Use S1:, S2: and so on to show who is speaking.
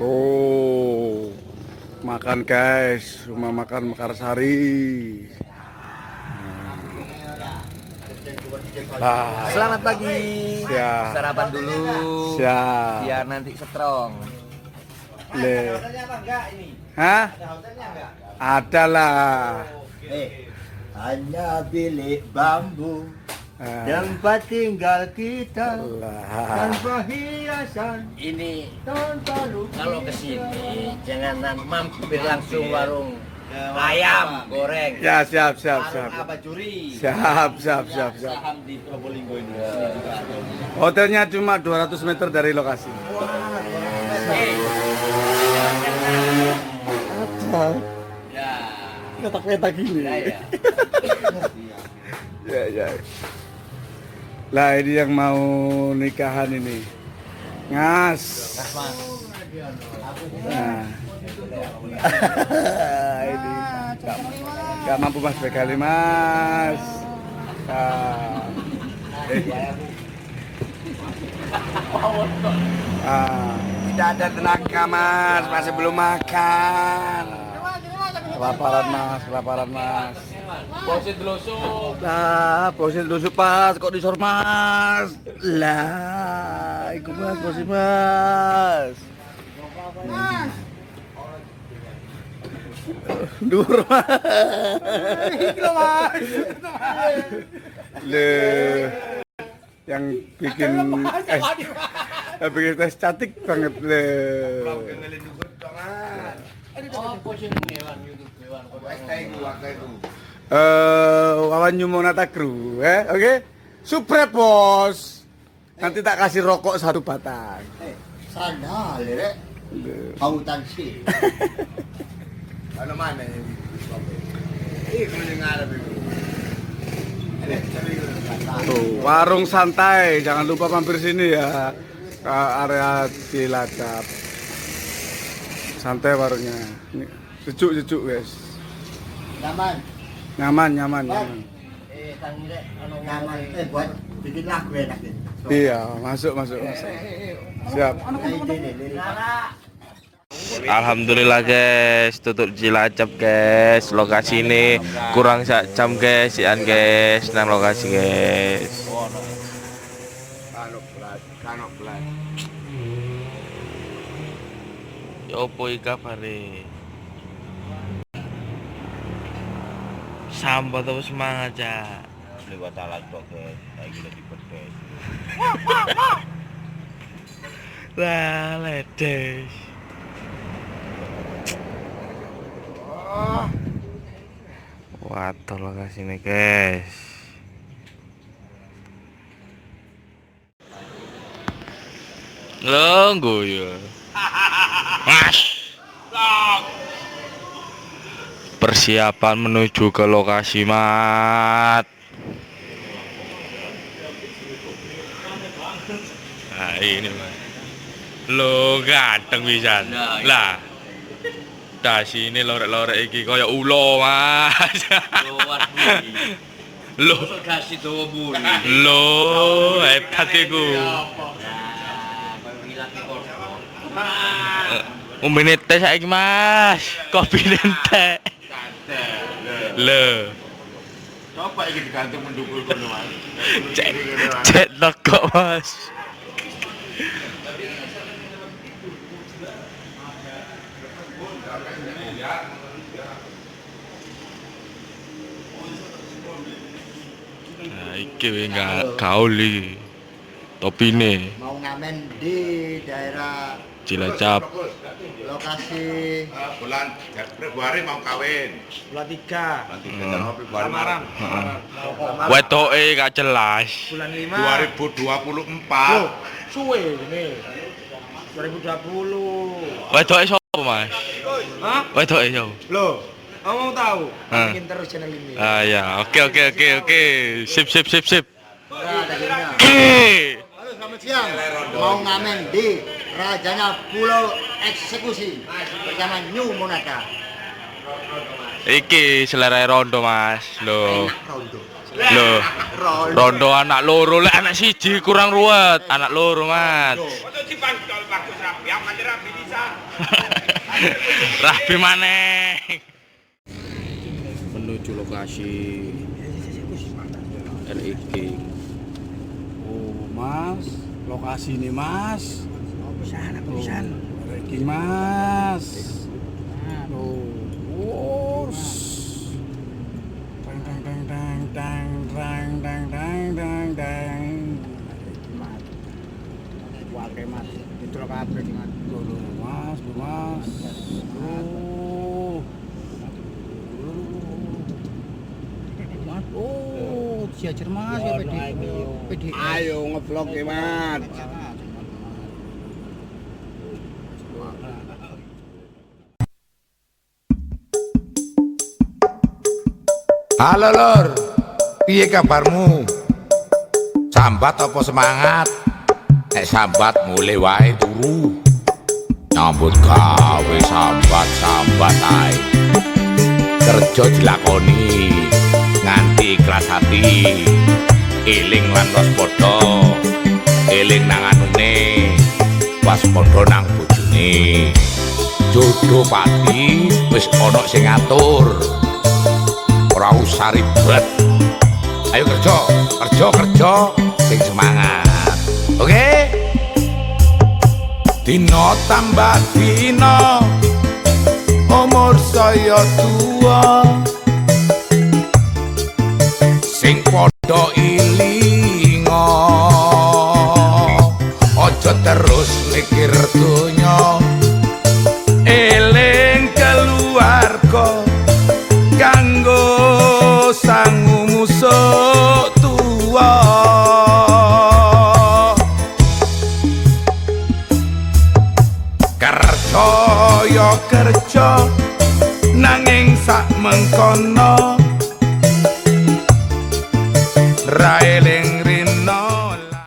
S1: Oh, makan guys, rumah makan Mekarsari. Ah,
S2: Selamat pagi.
S1: Siap.
S2: Sarapan dulu.
S1: siap.
S2: Biar nanti strong.
S1: Le. Hah? Ada lah.
S3: Eh, hanya bilik bambu
S1: Ah,
S3: tempat tinggal kita
S1: lah.
S3: tanpa hiasan
S4: ini
S3: tanpa
S4: kalau ke sini jangan mampir langsung warung ayam goreng.
S1: Ya siap siap siap.
S4: apa curi?
S1: Siap siap siap siap.
S4: Saham di Probolinggo ini. Sini juga ada.
S1: Hotelnya cuma 200 meter dari lokasi.
S4: Eh,
S1: Ada.
S4: Ya.
S1: Letak-letak gini.
S4: Ya, ya.
S1: Ya, ya. Lah ini yang mau nikahan ini. Ngas. Nah. ini gak, gak mampu mas bekali mas. Ah. Eh. Ah. Tidak ada tenaga mas, masih belum makan. Kelaparan mas, kelaparan mas.
S4: Bosit lusuk.
S1: Lah, bosin tusuk pas kok disor mas. Lah, ikut mas, bosin mas. Mas. Dur mas. Le, yang bikin eh, yang bikin tes cantik banget le.
S4: Oh, posisi hewan YouTube hewan.
S1: Eh, Wawan Yumonata Kru, eh, oke? Subscribe bos. Nanti tak kasih rokok satu batang.
S3: Eh, sana lere pautan sih.
S4: Ano mana ini? Arab itu.
S1: Tuh, warung santai, jangan lupa mampir sini ya ke area Cilacap. Santai warungnya. Ini, Sejuk sejuk guys.
S3: Nyaman,
S1: Nyaman nyaman nyaman.
S4: Eh,
S3: nyaman. Eh, buat bikin lagu enak ini.
S1: Iya, masuk masuk masuk. Siap.
S3: Nih.
S5: Alhamdulillah guys, tutup Cilacap guys. Lokasi ini kurang sak jam guys, sian guys, nang lokasi guys. Ya opo iki kabare? Sambat terus semangat ya.
S4: Lewat alat kok, guys. Lagi lagi podcast.
S5: Lah ledes. Waduh lokasi ini guys. Longgo ya. Mas. Persiapan menuju ke lokasi mat. Nah, ini. Lo ganteng bisa.
S4: Nah, iya.
S5: Lah. Dah sini lorek-lorek iki kaya ulo mas. Lo.
S4: Kasih tuh buli.
S5: Lo hebat iku.
S4: Nah, di korban.
S5: Umbene teh saiki Mas. Kopi teh. Lo.
S4: Coba ini digantung mendukul kono mas.
S5: Cek cek kok Mas. Nah, iki wis enggak gaul iki. Topine
S3: Mau ngamen di daerah
S5: Cilacap.
S3: lokasi
S6: bulan Februari mau kawin.
S3: Bulan 3
S6: Nanti
S5: Hmm.
S6: kita mau Februari Maret.
S5: Wetoke gak jelas.
S3: bulan 5
S6: 2024.
S3: suwe ini 2020
S5: Wetoke sapa, Mas?
S3: Hah?
S5: Wetoke sapa?
S3: Loh, kamu mau tahu? Bikin terus channel ini.
S5: Ah ya, oke oke oke oke. Sip sip sip sip.
S3: Nah, selamat siang. Mau ngamen di Rajanya Pulau Eksekusi bersama New Monata.
S5: Iki selera rondo, Mas.
S3: Itu.
S5: Loh. Rondo anak loro lek anak siji kurang ruwet, anak loro, Mas. Rapi maneh. Menuju lokasi LIG.
S1: Oh, Mas, lokasi ini, Mas. Pisan, pisan. Iki, Mas. Oh, wos. Tang tang tang tang tang tang tang tang tang tang.
S3: Wakai mas, itu mas.
S1: Mas, Mas. Oh. Mas, oh, diajar Mas ya PD. PD.
S3: Ayo ngevlog ya mas.
S2: Halo lor, piye kabarmu? Sambat apa semangat? Nek sambat mulai wae turu. Nyambut gawe sambat sambat ae. Kerja dilakoni nganti ikhlas hati. Eling lan waspada. Eling nang anune. Waspada nang bojone. Jodoh pati wis ana sing ngatur. ora usah ribet ayo kerja kerja kerja sing semangat oke dino tambah dino umur saya tua sing podo ilingo ojo terus mikir dunya eling keluarga kanggo sangu musuh tua kerja yo kerja nanging sak mengkono Israel.